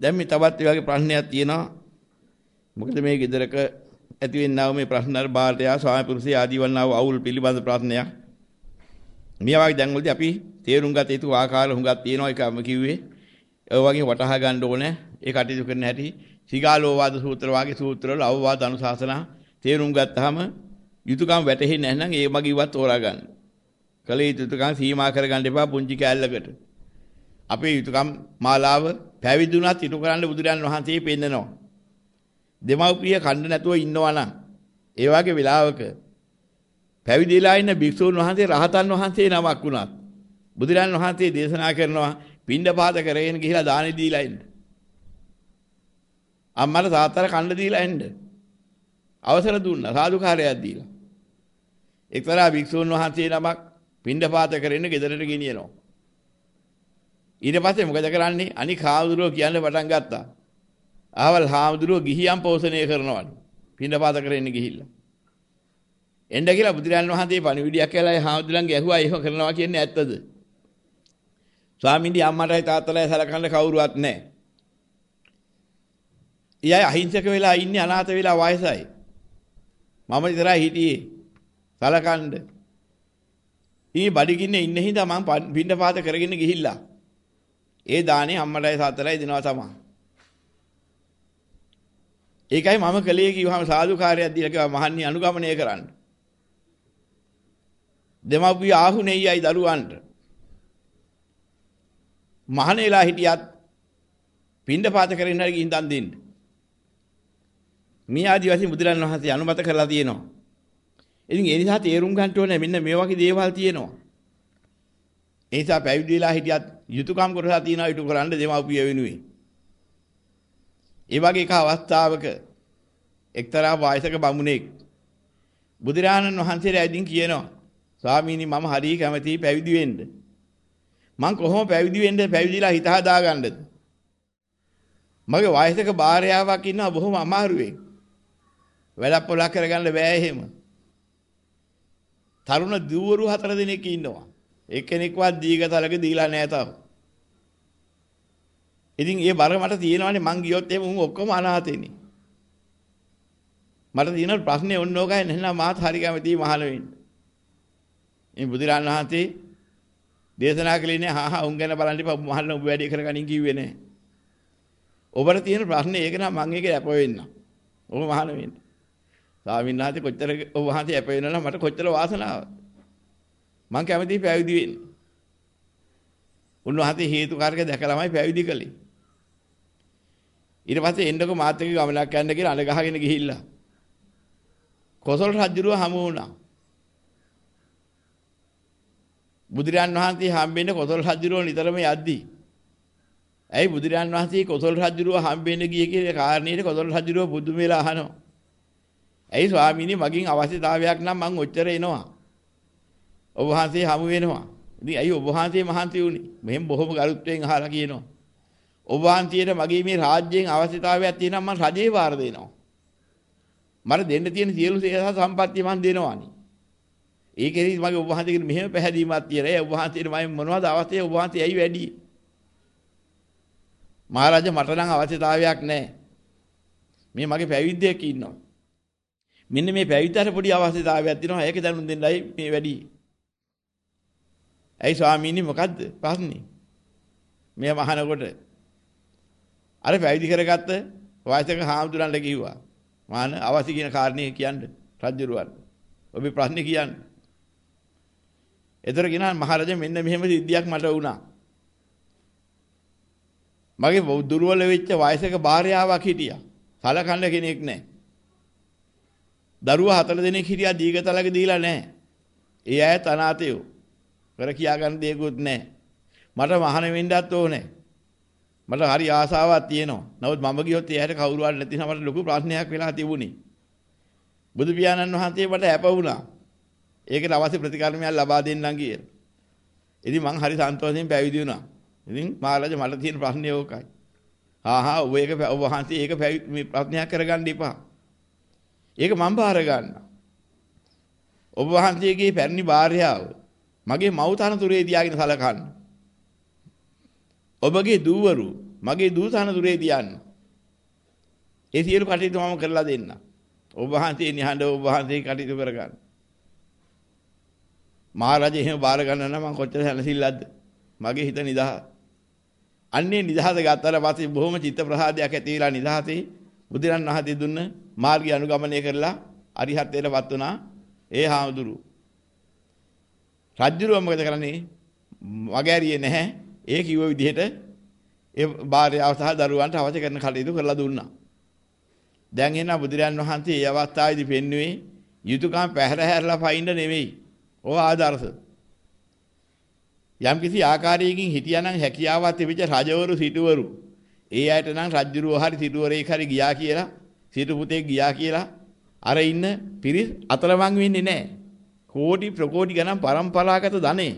දැන් මේ තවත් ඒ වගේ ප්‍රශ්නයක් තියෙනවා. මොකද මේ ගෙදරක ඇති වෙන්නා වූ මේ ප්‍රශ්න අර බාහිරයා ස්වාමි පුරුෂය ආදී වන්නා වූ අවුල් පිළිබඳ ප්‍රශ්නයක්. මේ වගේ දැන් වලදී අපි තේරුම් ගත යුතු ආකාර හුඟක් තියෙනවා ඒකම කිව්වේ. ඒ වගේ වටහා ගන්න ඕනේ. ඒ කටයුතු කරන හැටි සිගාලෝවාද සූත්‍ර වාගේ සූත්‍රවල අවවාද අනුශාසනා තේරුම් ගත්තාම යුතුයකම් වැටහෙන්නේ නැත්නම් ඒ මගිවත් තෝරා ගන්න. කලේ යුතුයකම් සීමා කරගන්න එපා පුංචි කෑල්ලකට. අපේ යුතුයකම් මාලාව පැවිදුණත් ඉටු කරන්න බුදුරයන් වහන්සේ පෙන්නනවා. දෙමව්පිය කණ්ඩ නැතුව ඉන්නවා නම් ඒ වගේ වෙලාවක පැවිදිලා ඉන්න භික්ෂුන් වහන්සේ රහතන් වහන්සේ නමක් වුණත් බුදුරයන් වහන්සේ දේශනා කරනවා පින්ඩ පාත කරගෙන ගිහිලා දානි දීලා ඉන්න. අම්මට තාත්තට කන්න දීලා එන්න. අවසර දුන්නා සාදුකාරයක් දීලා. එක්තරා භික්ෂුන් වහන්සේ නමක් පින්ඩපාත කරගෙන ගෙදරට ගෙනියනවා. ඊට පස්සේ මොකද කරන්නේ? අනික හාමුදුරුවෝ කියන්න පටන් ගත්තා. ආවල් හාමුදුරුවෝ ගිහියන් පෝෂණය කරනවලු. පින්ඩපාත කරගෙන ගිහිල්ලා. එන්න කියලා බුදුරජාණන් වහන්සේ පණිවිඩයක් කළා හාමුදුරන්ගේ ඇහුවා එහෙම කරනවා කියන්නේ ඇත්තද? ස්වාමීන්ගේ අම්මටයි තාත්තලයි සලකන්න කවුරුවත් නැහැ. ඊයයි අහිංසක වෙලා ඉන්නේ අනාථ වෙලා වයසයි. මම විතරයි හිටියේ. සලකන්න. ඊ බඩගින්නේ ඉන්න හින්දා මම පින්ඩ පාත කරගෙන ගිහිල්ලා. ඒ දානේ අම්මටයි තාත්තලයි දෙනවා තමයි. ඒකයි මම කලේ කිව්වම සාදුකාරයක් දීලා කිව්වා මහන්නි අනුගමනය කරන්න. දෙමව්පිය ආහුනේයයි දරුවන්ට. මහණේලා හිටියත් පින්ඩ පාත කරගෙන හරි ගිහින් දන් දෙන්න. මේ ආදිවාසී බුදුරන් වහන්සේ අනුමත කරලා තියෙනවා. ඉතින් ඒ නිසා තේරුම් ගන්න ඕනේ මෙන්න මේ වගේ දේවල් තියෙනවා. ඒ නිසා පැවිදි වෙලා හිටියත් යුතුයකම් කරලා තියනවා ඊට කරන්න දෙමව්පිය වෙනුවෙන්. ඒ වගේ එක අවස්ථාවක එක්තරා වයසක බමුණෙක් බුදුරජාණන් වහන්සේට ඇදින් කියනවා ස්වාමීනි මම හරිය කැමතියි පැවිදි වෙන්න. මං කොහොම පැවිදි වෙන්න පැවිදිලා හිත හදාගන්නද? මගේ වයසක භාර්යාවක් ඉන්නවා බොහොම අමාරුවෙන්. වැඩක් පොලක් කරගන්න බෑ එහෙම. තරුණ දුවරු හතර දෙනෙක් ඉන්නවා. එක්කෙනෙක්වත් දීගතලක දීලා නෑ තාම. ඉතින් ඒ බර මට තියෙනවානේ මං ගියොත් එහෙම උන් ඔක්කොම අනාථෙනේ. මට තියෙන ප්‍රශ්නේ ඔන්න ඕකයි නැත්නම් මාත් හරි කැමතියි මහල වෙන්න. මේ බුදුරන් වහන්සේ දේශනා කළේ නේ හා හා උන් ගැන බලන්න ඉපා මහල්න ඔබ වැඩි කරගනින් කිව්වේ නේ. ඔබට තියෙන ප්‍රශ්නේ ඒක නම් මං ඒක අප වෙන්න. ඔබ මහල වෙන්න. ස්වාමීන් වහන්සේ කොච්චර ඔබ වහන්සේ අප වෙනවා මට කොච්චර වාසනාවක්ද. මං කැමතියි පැවිදි වෙන්න. උන්වහන්සේ හේතු කාර්ක දැකලාමයි පැවිදි කළේ. ඊට පස්සේ එන්නකො මාත් එක්ක ගමනක් යන්න කියලා අඬ ගහගෙන ගිහිල්ලා. කොසල් රජුරුව හමු වුණා. බුදුරයන් වහන්සේ හම්බෙන්න කොසල් රජුරුව නිතරම යද්දී. ඇයි බුදුරයන් වහන්සේ කොසල් රජුරුව හම්බෙන්න ගියේ කියලා කාරණේට කොසල් රජුරුව බුදු මෙලා අහනවා. ඇයි ස්වාමීනි මගින් අවශ්‍යතාවයක් නම් මං ඔච්චර එනවා. ඔබ වහන්සේ හමු වෙනවා. ඉතින් ඇයි ඔබ වහන්සේ මහන්සි වුනේ? මෙහෙම බොහොම ගරුත්වයෙන් අහලා කියනවා. ඔබ වහන්සේට මගේ මේ රාජ්‍යයෙන් අවශ්‍යතාවයක් තියෙනවා මම රජේ වාර දෙනවා. මට දෙන්න තියෙන සියලු සේවා සම්පත්තිය මම දෙනවානි. ඒකෙදි මගේ ඔබ වහන්සේගෙන් මෙහෙම පැහැදීමක් තියෙනවා. ඒ ඔබ වහන්සේට මම මොනවද අවශ්‍ය ඔබ වහන්සේ ඇයි වැඩි? මහරජා මට නම් අවශ්‍යතාවයක් නැහැ. මේ මගේ පැවිද්දෙක් ඉන්නවා. මෙන්න මේ පැවිද්දට පොඩි අවශ්‍යතාවයක් තියෙනවා. ඒක දැනුම් දෙන්නයි මේ වැඩි. ඇයි ස්වාමීනි මොකද්ද ප්‍රශ්නේ? මෙය මහනකොට අර පැවිදි කරගත්ත වයසක හාමුදුරන්ට කිව්වා. මාන අවශ්‍ය කියන කාරණේ කියන්න රජුරුවන්. ඔබේ ප්‍රශ්නේ කියන්න. එතර කියනවා මහරජා මෙන්න මෙහෙම සිද්ධියක් මට වුණා. මගේ දුර්වල වෙච්ච වයසක භාර්යාවක් හිටියා. සලකන්න කෙනෙක් නැහැ. දරුවා හතර දෙනෙක් හිටියා දීගතලක දීලා නැහැ. ඒ අය තනාතයෝ. කර කියා ගන්න දෙයක්වත් නැහැ. මට මහාන වෙන්නත් ඕනේ. මට හරි ආසාවක් තියෙනවා. නමුත් මම ගියොත් එයාට කවුරුවත් නැති නිසා මට ලොකු ප්‍රශ්නයක් වෙලා තිබුණේ. බුදු පියාණන් වහන්සේ මට හැප වුණා. ඒකට අවශ්‍ය ප්‍රතිකර්මයක් ලබා දෙන්නම් කියලා. ඉතින් මං හරි සන්තෝෂයෙන් පැවිදි වුණා. ඉතින් මහරජා මට තියෙන ප්‍රශ්නේ ඕකයි. හා හා ඔබ ඒක ඔබ වහන්සේ ඒක මේ ප්‍රශ්නයක් කරගන්න එපා. ඒක මම බාර ගන්නවා. ඔබ වහන්සේගේ පැරණි භාර්යාව මගේ මව් තනතුරේ තියාගෙන සලකන්න. ඔබගේ දූවරු මගේ දූසන දුරේ තියන්න. ඒ සියලු කටයුතු මම කරලා දෙන්න. ඔබ වහන්සේ නිහඬ ඔබ වහන්සේ කටයුතු කරගන්න. මහරජා එහෙම බාර ගන්න නම් මම කොච්චර හැලසිල්ලක්ද? මගේ හිත නිදහස. අන්නේ නිදහස ගත්තාට පස්සේ බොහොම චිත්ත ප්‍රසාදයක් ඇති වෙලා නිදහසේ බුදුරන් වහන්සේ දුන්න මාර්ගය අනුගමනය කරලා අරිහත්ත්වයටපත් වුණා ඒ හාමුදුරු. රජ්ජුරුව මොකද කරන්නේ? වගෑරියේ නැහැ. ඒ කිව්ව විදිහට ඒ භාර්යාව සහ දරුවන්ට අවශ්‍ය කරන කටයුතු කරලා දුන්නා. දැන් එන බුදුරන් වහන්සේ මේ අවස්ථාවේදී පෙන්වුවේ යුතුයකම් පැහැර හැරලා පයින්න නෙමෙයි. ඕ ආදර්ශ. යම් කිසි ආකාරයකින් හිටියානම් හැකියාවක් තිබිච්ච රජවරු සිටුවරු ඒ අයට නම් රජුරුව හරි සිටුවරේක හරි ගියා කියලා සිටු පුතේ ගියා කියලා අර ඉන්න පිරිස් අතරමං වෙන්නේ නැහැ. කෝටි ප්‍රකෝටි ගණන් පරම්පරාගත ධනෙ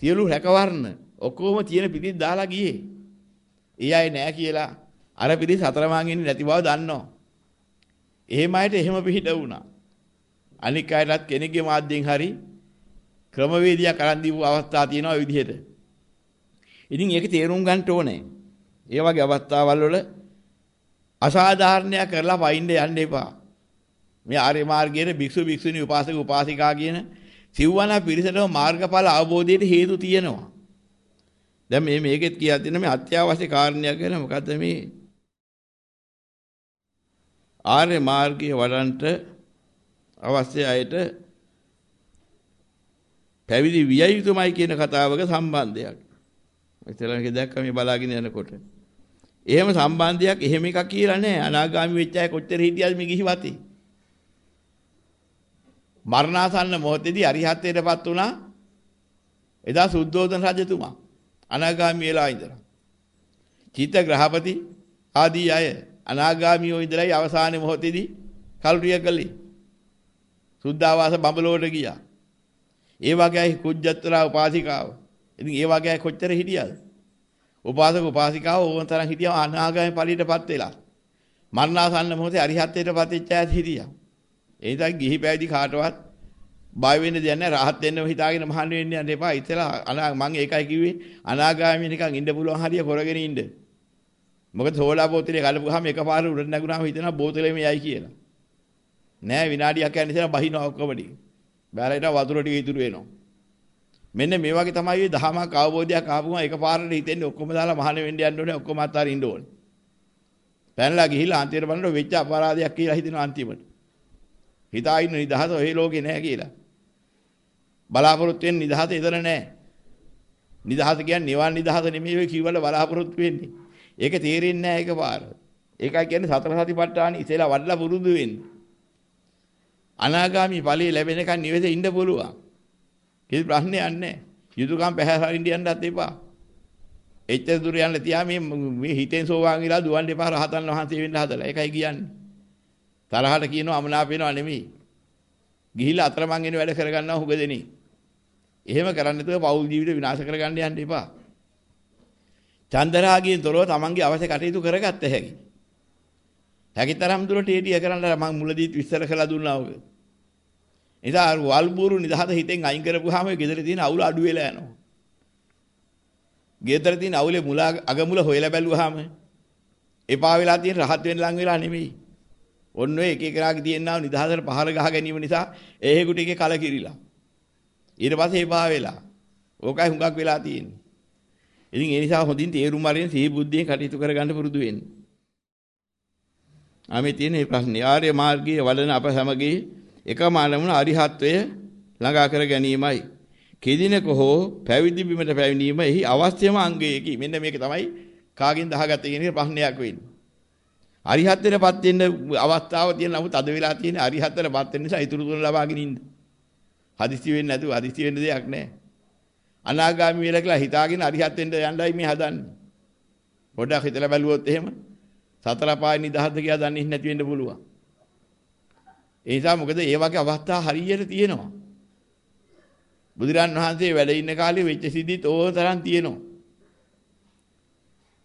සියලු රැකවරණ ඔක්කොම තියෙන පිරිස් දාලා ගියේ. ඒ අය නෑ කියලා අර පිරිස් අතරමං වෙන්නේ නැති බව දන්නවා. එහෙම අයට එහෙම පිහිට වුණා. අනික් අයටත් කෙනෙක්ගේ මාධ්‍යෙන් හරි ක්‍රමවේදයක් අරන් දීපු අවස්ථා තියෙනවා ওই විදිහට. ඉතින් ඒක තේරුම් ගන්න ඕනේ. ඒ වගේ අවස්ථාවල් වල අසාධාරණයක් කරලා පයින්ද යන්න එපා. මේ ආර්ය මාර්ගයේ භික්ෂු භික්ෂුණී උපාසක උපාසිකා කියන සිව්වන පිරිසටම මාර්ගඵල අවබෝධයට හේතු තියෙනවා. දැන් මේ මේකෙත් කියලා තියෙන මේ අත්‍යවශ්‍ය කාරණයක් ගැන මොකද්ද මේ ආර්ය මාර්ගයේ වඩන්ට අවශ්‍ය අයට පැවිදි විය යුතුමයි කියන කතාවක සම්බන්ධයක්. මෙතනක දැක්ක මේ බලාගෙන යනකොට. එහෙම සම්බන්ධයක් එහෙම එකක් කියලා නෑ. අනාගාමි වෙච්ච අය කොච්චර හිටියද මේ ගිහිවතේ. මරණාසන්න මොහොතේදී අරිහත්ත්වයටපත් වුණා. එදා සුද්ධෝදන රජතුමා. අනාගාමී වෙලා ඉඳලා. චිත්ත ග්‍රහපති ආදී අය අනාගාමීව ඉඳලායි අවසානයේ මොහොතේදී කල්රිය කළේ. සුද්ධාවාස බඹලෝට ගියා. ඒ වගේයි කුජ්ජත්තරා උපාසිකාව. ඉතින් ඒ වගේ කොච්චර හිටියද? උපාසක උපාසිකාව ඕන තරම් හිටියා අනාගාමී ඵලයටපත් වෙලා. මරණාසන්න මොහොතේ අරිහත්ත්වයටපත් වෙච්ච අය හිටියා. ඒ නිසා ගිහි පැවිදි කාටවත් බය වෙන්න දෙයක් නැහැ. rahat වෙන්න හිතාගෙන මහාන වෙන්න යන්න එපා. ඉතලා අනා මම ඒකයි කිව්වේ අනාගාමී නිකන් ඉන්න පුළුවන් හරිය කරගෙන ඉන්න. මොකද සෝඩා බෝතලේ ගලපුවාම එකපාර උඩ නැගුණාම හිතනවා බෝතලෙම යයි කියලා. නෑ විනාඩියක් යන ඉතින් බහිනවා ඔක්කොම ටික. බෑලට වතුර ටික ඉතුරු වෙනවා. මෙන්න මේ වගේ තමයි මේ දහමක් අවබෝධයක් ආපුම එකපාරට හිතෙන්නේ ඔක්කොම දාලා මහාන වෙන්න යන්න ඕනේ ඔක්කොම අතාරින්න ඕනේ. පැනලා ගිහිල්ලා අන්තිමට බලනකොට වෙච්ච අපරාධයක් කියලා හිතෙනවා අන්තිමට. හිතා ඉන්න නිදහස ඔහි ලෝකේ නැහැ කියලා. බලාපොරොත්තු වෙන නිදහස එතන නැහැ. නිදහස කියන්නේ නිවන් නිදහස නෙමෙයි ඔය කිව්වල බලාපොරොත්තු වෙන්නේ. ඒක තේරෙන්නේ නැහැ එකපාර. ඒකයි කියන්නේ සතර සතිපට්ඨාන ඉතලා වඩලා පුරුදු වෙන්නේ. අනාගාමි ඵලයේ ලැබෙනකන් නිවෙසේ ඉන්න පුළුවන්. කිසි ප්‍රශ්නයක් නැහැ. යුතුයකම් පැහැරින්න යන්නත් එපා. එච්චර දුර යන්න තියා මේ මේ හිතෙන් සෝවාන් වෙලා දුවන්න එපා රහතන් වහන්සේ වෙන්න හදලා. ඒකයි කියන්නේ. තරහට කියනවා අමනාප වෙනවා නෙමෙයි. ගිහිල්ලා අතරමං වෙන වැඩ කරගන්නවා හුඟ දෙනි. එහෙම කරන්නේ නැතුව පෞල් ජීවිත විනාශ කරගන්න යන්න එපා. චන්දරාගයෙන් තොරව තමන්ගේ අවශ්‍ය කටයුතු කරගත්ත හැකි. හැකිතරම් දුරට ඒඩිය කරන්න මම මුලදී විස්තර කළා දුන්නා ඔක. එදා වල්බూరు නිදහස හිතෙන් අයින් කරපුවාම ගෙදර තියෙන අවුල අඩු වෙලා යනවා. ගෙදර තියෙන අවුලේ මුල අගමුල හොයලා බැලුවාම එපා වෙලා තියෙන රහත් වෙන්න ලඟ වෙලා නෙමෙයි. ඔන්න ඔය එක එකනාගේ තියෙනා නිදහසට පහර ගහ ගැනීම නිසා ඒහෙකු ටිකේ කලකිරිලා. ඊට පස්සේ එපා වෙලා. ඕකයි හුඟක් වෙලා තියෙන්නේ. ඉතින් ඒ නිසා හොඳින් තේරුම් අරගෙන සිහි බුද්ධියෙන් කටයුතු කරගන්න පුරුදු වෙන්න. ආමේ තියෙන මේ ප්‍රශ්නේ ආර්ය මාර්ගයේ වඩන අප හැමගේ එකම අරමුණ අරිහත්වය ළඟා කර ගැනීමයි. කෙදිනක හෝ පැවිදි බිමට පැමිණීම එහි අවශ්‍යම අංගයකි. මෙන්න මේක තමයි කාගෙන් දහගත්තේ කියන ප්‍රශ්නයක් වෙන්නේ. අරිහත්ත්වයටපත් වෙන්න අවස්ථාව තියෙන නමුත් අද වෙලා තියෙන අරිහත්ත්වයටපත් වෙන්න නිසා ඊතුරු තුන ලබාගෙන ඉන්න. හදිසි වෙන්නේ නැතුව හදිසි වෙන්න දෙයක් නැහැ. අනාගාමී වෙලා කියලා හිතාගෙන අරිහත් වෙන්න යන්නයි මේ හදන්නේ. පොඩ්ඩක් හිතලා බැලුවොත් එහෙම සතර පාය නිදහස්ද කියලා දන්නේ නැති වෙන්න පුළුවන්. ඒ නිසා මොකද ඒ වගේ අවස්ථා හරියට තියෙනවා. බුදුරන් වහන්සේ වැඩ ඉන්න කාලේ වෙච්ච සිද්ධිත් ඕන තරම් තියෙනවා.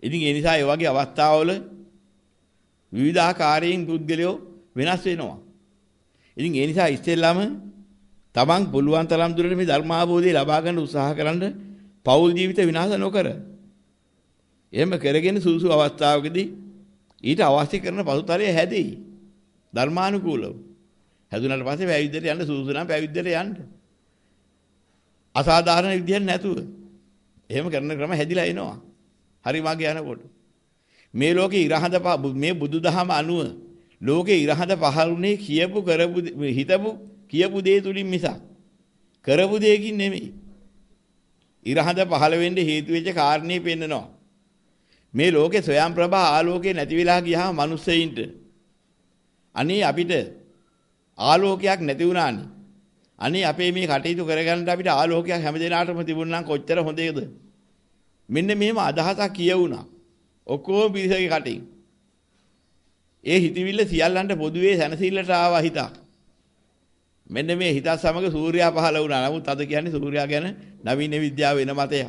ඉතින් ඒ නිසා ඒ වගේ අවස්ථාවල විවිධාකාරයෙන් පුද්ගලයෝ වෙනස් වෙනවා. ඉතින් ඒ නිසා ඉස්සෙල්ලාම තමන් පුළුවන් තරම් දුරට මේ ධර්මාභෝධය ලබා ගන්න උත්සාහ කරන්න පෞල් ජීවිත විනාශ නොකර එහෙම කරගෙන සුසු අවස්ථාවකදී ඊට අවශ්‍ය කරන පසුතලය හැදෙයි. ධර්මානුකූලව. හැදුනට පස්සේ පැවිද්දට යන්න සුසු නම් පැවිද්දට යන්න. අසාධාරණ විදියක් නැතුව. එහෙම කරන ක්‍රම හැදිලා එනවා. හරි මාගේ යනකොට. මේ ලෝකේ ඉරහඳ මේ බුදුදහම අනුව ලෝකේ ඉරහඳ පහළුනේ කියපු කරපු හිතපු කියපු දේ තුලින් මිසක් කරපු දෙයකින් නෙමෙයි. ඉරහඳ පහළ වෙන්න හේතු වෙච්ච කාරණේ පෙන්නනවා. මේ ලෝකේ සොයම් ප්‍රභා ආලෝකේ නැති වෙලා ගියාම මිනිස්සෙයින්ට අනේ අපිට ආලෝකයක් නැති වුණානේ. අනේ අපේ මේ කටයුතු කරගන්න අපිට ආලෝකයක් හැමදේනාටම තිබුණා නම් කොච්චර හොඳේද? මෙන්න මෙහෙම අදහසක් කියවුණා. ඔක්කොම පිරිසගේ කටින්. ඒ හිතවිල්ල සියල්ලන්ට පොදුවේ සැනසෙල්ලට ආවා හිතා. මෙන්න මේ හිතත් සමග සූර්යයා පහළ වුණා. නමුත් අද කියන්නේ සූර්යයා ගැන නවීන විද්‍යාව වෙන මතයක්.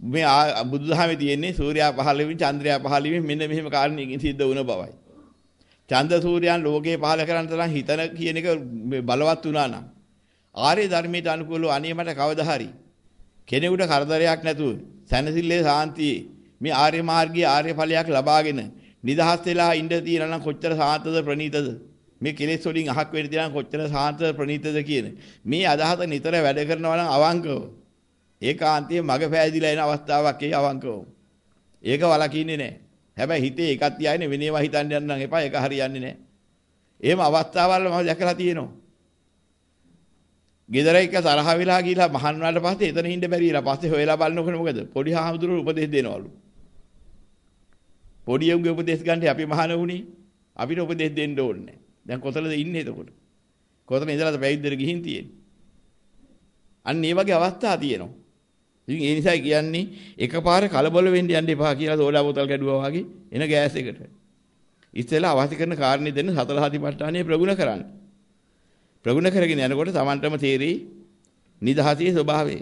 මේ බුදුදහමේ තියෙන්නේ සූර්යයා පහළ වීම, චන්ද්‍රයා පහළ වීම මෙන්න මෙහෙම කාරණේකින් සිද්ධ වුණ බවයි. චන්ද සූර්යයන් ලෝකේ පහළ කරන්න තරම් හිතන කියන එක බලවත් වුණා නම් ආර්ය ධර්මයට අනුකූලව අනේ මට කවදා හරි කෙනෙකුට කරදරයක් නැතුව සැනසille සාන්තියේ මේ ආර්ය මාර්ගයේ ආර්ය ඵලයක් ලබාගෙන නිදහස් වෙලා ඉඳ තියෙනවා නම් කොච්චර සාන්තද ප්‍රණීතද? මේ කෙලෙස් වලින් අහක් වෙන්න තියෙනවා කොච්චර සාන්තද ප්‍රණීතද කියන මේ අදහස නිතර වැඩ කරනවා නම් අවංකව. ඒකාන්තයේ මග පෑදිලා එන අවස්ථාවක් ඒ අවංකව. ඒක වලකින්නේ නැහැ. හැබැයි හිතේ එකක් තියාගෙන වෙනේවා හිතන්න යන්න නම් එපා. ඒක හරියන්නේ නැහැ. එහෙම අවස්ථාවල් මම දැකලා තියෙනවා. ගෙදර එක තරහ වෙලා ගිහිලා මහන් වුණාට පස්සේ එතන හින්ද බැරිලා පස්සේ හොයලා බලනකොට මොකද? පොඩි හාමුදුරුවෝ උපදෙස් දෙනවලු. පොඩි උන්ගේ උපදෙස් ගන්න අපි මහාන වුණේ. අපිට උපදෙස් දෙන්න ඕනේ දැන් කොතනද ඉන්නේ එතකොට? කොතන ඉඳලාද පැවිද්දට ගිහින් තියෙන්නේ? අන්න ඒ වගේ අවස්ථා තියෙනවා. ඉතින් ඒ නිසා කියන්නේ එකපාර කලබල වෙන්න යන්න එපා කියලා සෝඩා බෝතල් කැඩුවා වගේ එන ගෑස් එකට. ඉස්සෙල්ලා අවශ්‍ය කරන කාරණේ දෙන්න සතර හතිපට්ඨානේ ප්‍රගුණ කරන්න. ප්‍රගුණ කරගෙන යනකොට Tamanටම තේරෙයි නිදහසේ ස්වභාවය.